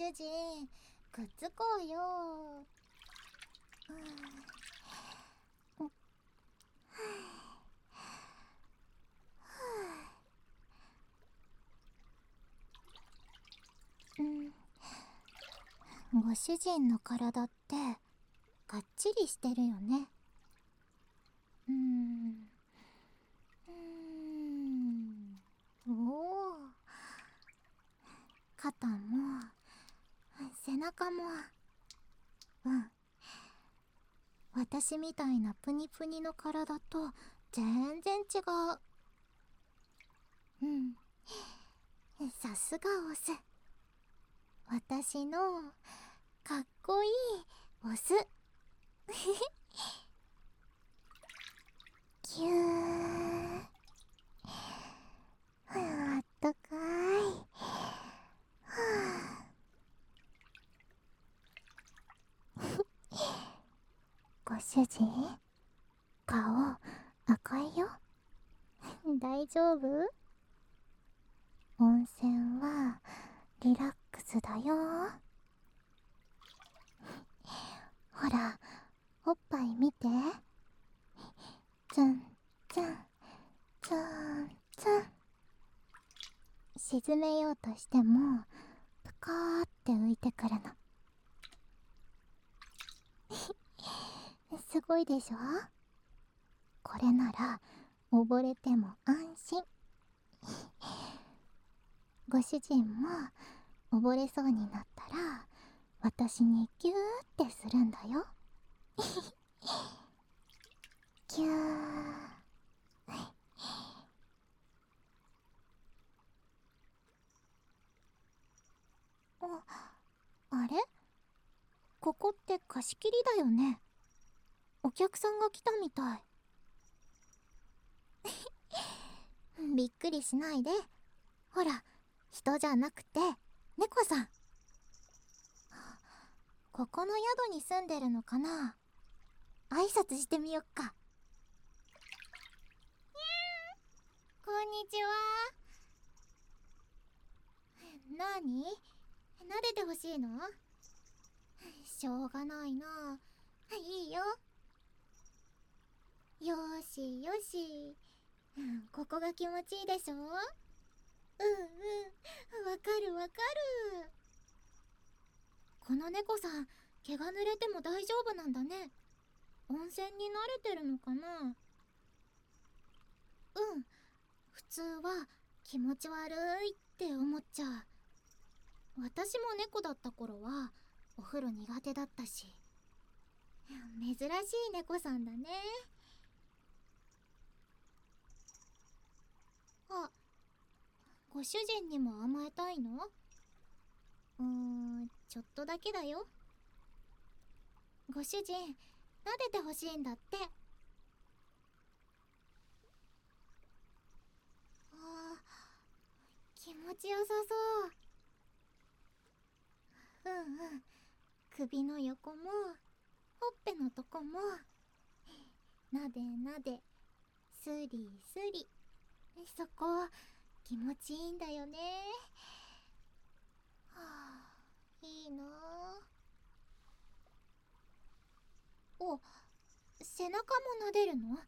主人くっつこうよ。うん。ご主人の体ってがっちりしてるよね。うん。うん。おお肩も。背中もうん。私みたいなプニプニの体と全然違う。うん。さすがオス。私のかっこいいオス。キューあったかいはあご主人？顔赤いよ。大丈夫？温泉はリラックスだよ。ほらおっぱい見て。ツンツンツンツン沈めようとしてもぷかーって浮いてくるのすごいでしょ？これなら溺れても安心。ご主人も溺れそうになったら私にギューってするんだよ。ギュー。ああれ？ここって貸し切りだよね。お客さんが来たみたい。びっくりしないで。ほら人じゃなくて猫さん。ここの宿に住んでるのかな？挨拶してみよっか。こんにちは。なに撫でてほしいの？しょうがないな。いいよよしよし。ここが気持ちいいでしょ？うんうん。わかるわかる。この猫さん毛が濡れても大丈夫なんだね。温泉に慣れてるのかな？うん。普通は気持ち悪いって思っちゃう。私も猫だった頃はお風呂苦手だったし。珍しい猫さんだね。あご主人にも甘えたいの？うーんちょっとだけだよ。ご主人撫でてほしいんだって。あ気持ちよさそう。うんうん。首の横もほっぺのとこもなでなですりすりそこ気持ちいいんだよね。はあいいな。お背中も撫でるの？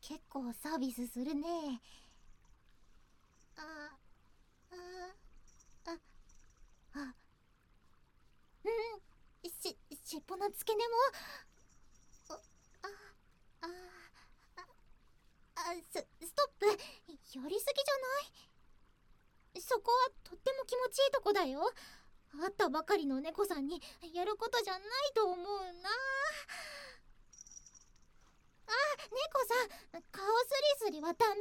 結構サービスするね。ああああうんし尻尾の付け根もああああスストップ。寄りすぎじゃない？そこはとっても気持ちいいとこだよ。会ったばかりの猫さんにやることじゃないと思うな。あ猫さん顔スリスリはダメ。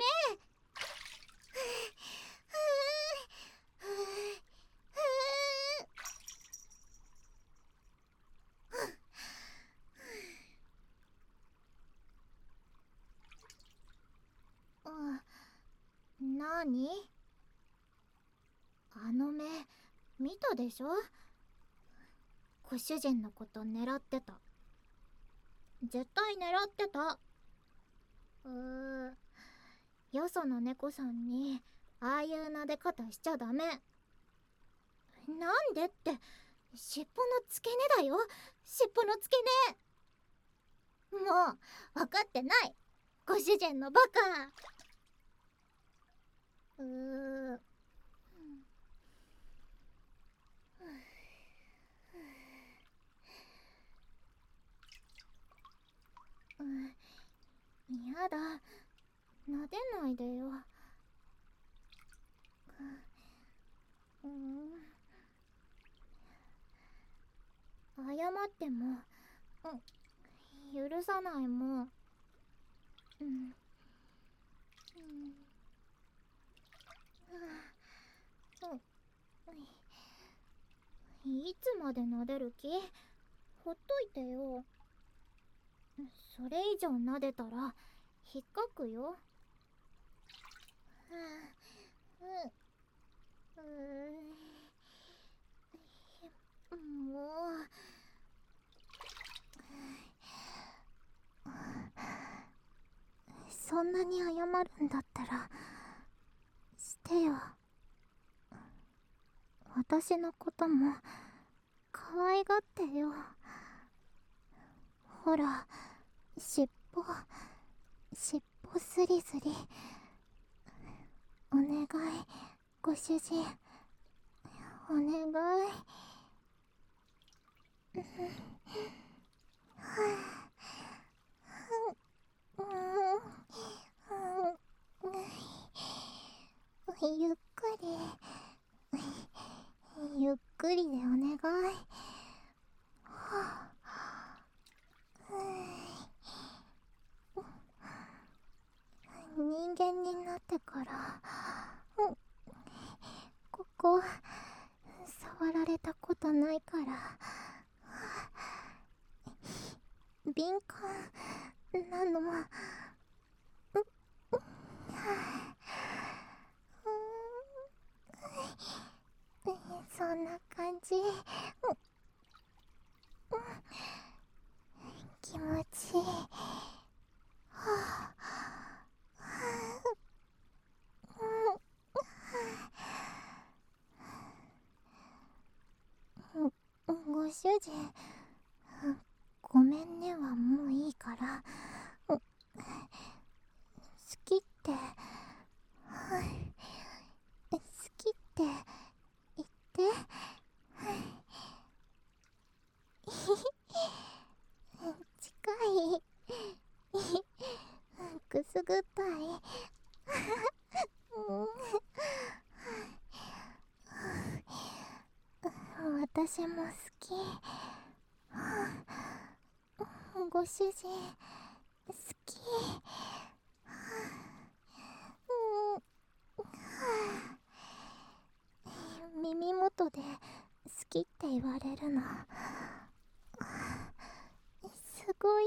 ふふふうんなにあの目見たでしょ？ご主人のこと狙ってた。絶対狙ってた。うー。よその猫さんにああいう撫で方しちゃダメ。なんでって尻尾の付け根だよ。尻尾の付け根。もう分かってない。ご主人のバカ。うー。うんやだ。撫でないでよ。うん。謝っても、うん、許さないもん。うん。うん。いつまで撫でる気？ほっといてよ。それ以上撫でたら引っかくよ。うん、うん。もう。そんなに謝るんだったらしてよ。私のことも可愛がってよ。ほら尻尾尻尾スリスリお願いご主人。お願い。ゆっくりゆっくりでお願いはあ人間になってから、ここ触られたことないから敏感なのそんな感じ。気持ちいい。はあご主人。ごめんねはもういいから。好きって。好きって言って近いくすぐったい私も好き。ご主人好き。耳元で好きって言われるの。すごい。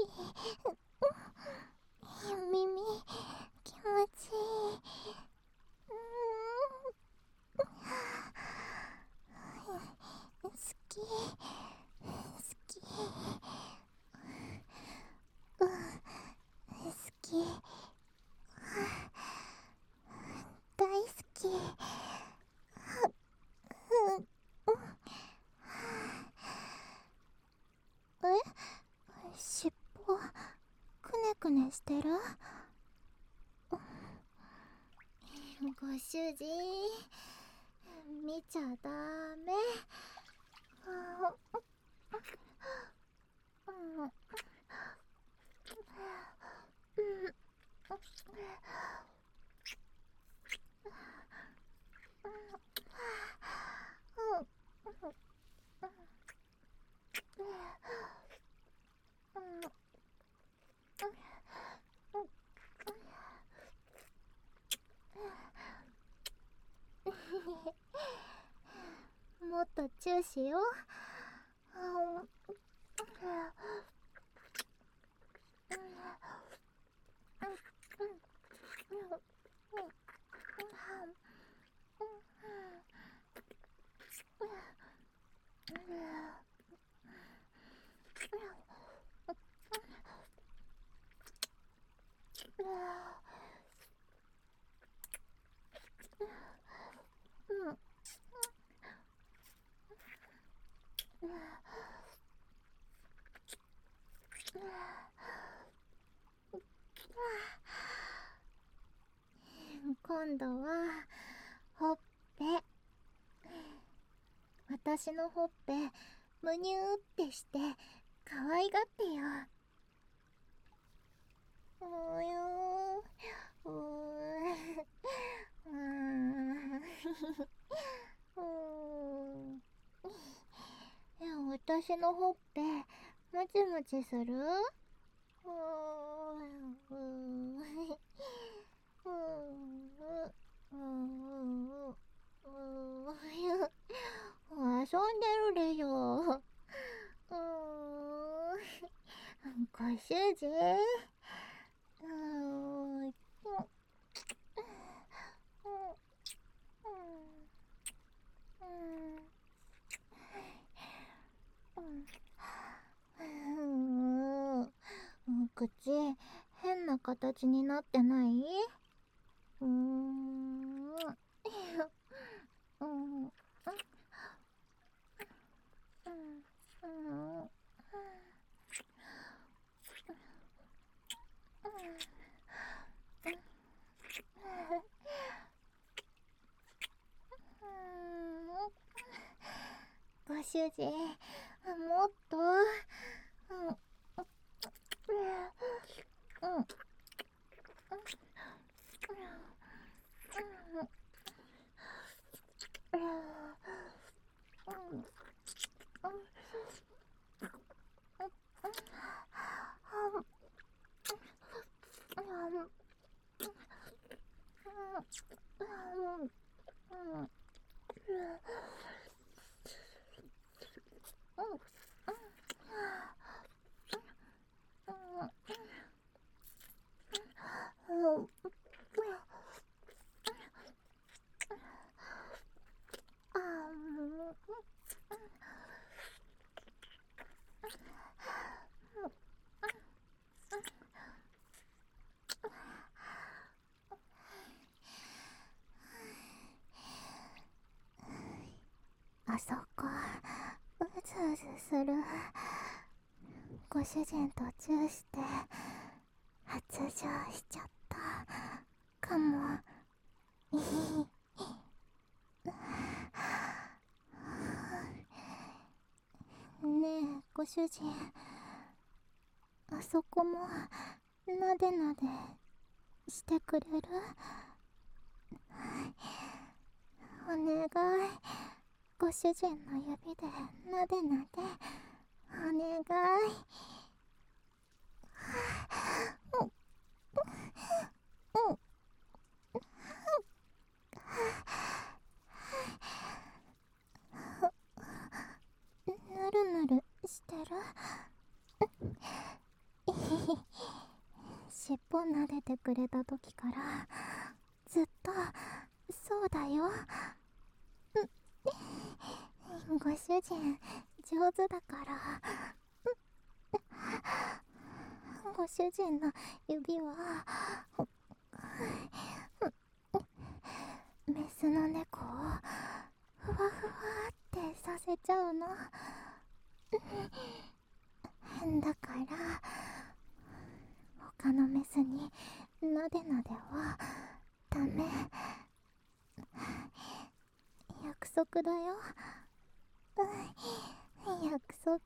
耳気持ちいい好き好きうん好き大好きえ尻尾くねくねしてる？ご主人見ちゃダメ。もっとチューしよう。今度はほっぺ。私のほっぺむにゅーってして可愛がってよ。うようう私のほっぺもちもちするう遊んでるでしょ。うーん。ご主人。うーん。口変な形になってないうーん。うん。ご主人もっとうんうんあそこうずうずする。ご主人とチューして発情しちゃった。かも。ねえご主人。あそこもなでなでしてくれる？お願い。ご主人の指でなでなでお願い。ぬるぬるしてる。尻尾撫でてくれた時からずっとそうだよ。ご主人上手だから。ご主人の指はメスの猫をふわふわってさせちゃうの。変だから他のメスになでなではダメ。約束だよ。約束。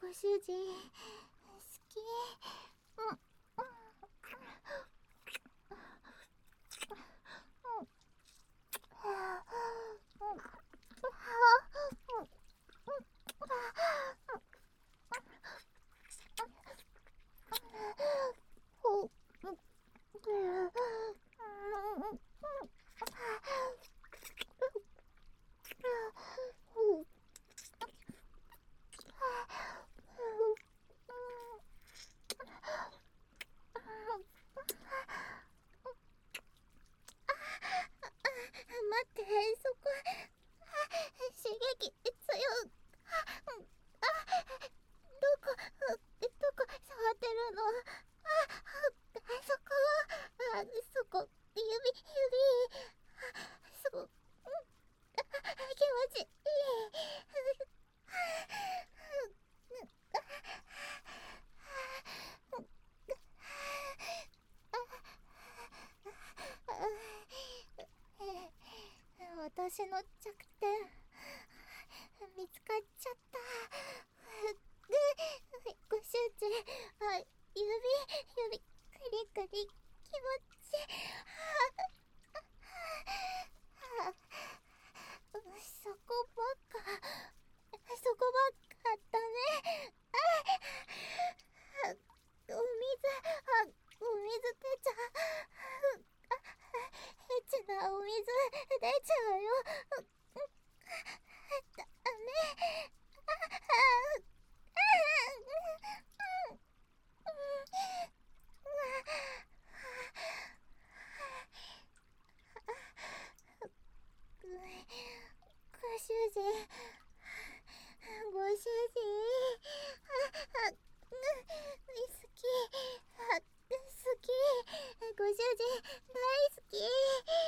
ご主人。そこ指ご主人大好き。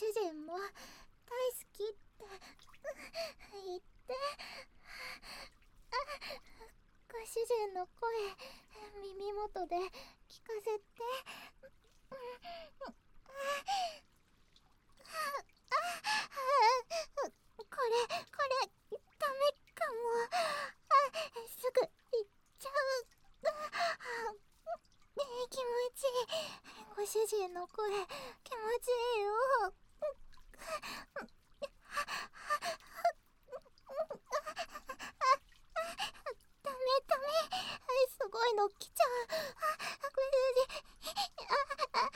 主人も大好きって言ってあご主人の声耳元で聞かせてこれこれダメかもすぐ行っちゃう気持ちいいご主人の声気持ちいいよダメダメすごいの来ちゃうご主人ああああ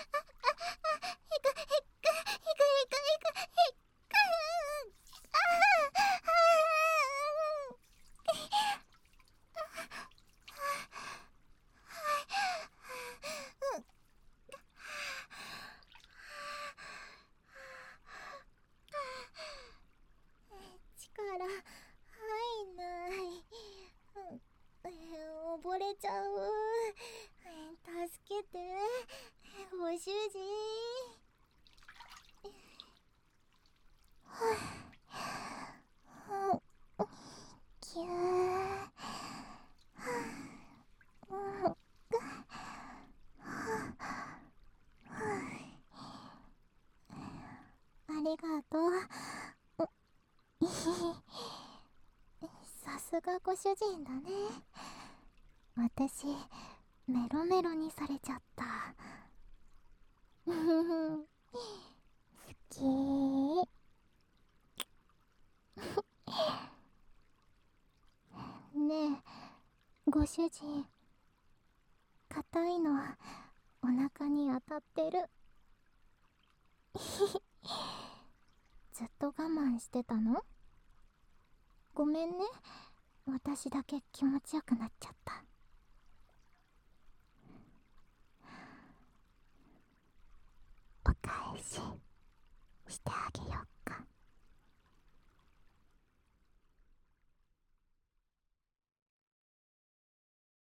ひくひくひくひくひくひくあ力入んない溺れちゃう助けてご主人ぎゅーありがとうさすがご主人だね。私メロメロにされちゃった。好き。ねえご主人硬いのはお腹に当たってる。ずっと我慢してたの？ごめんね。私だけ気持ちよくなっちゃった。お返ししてあげよっか。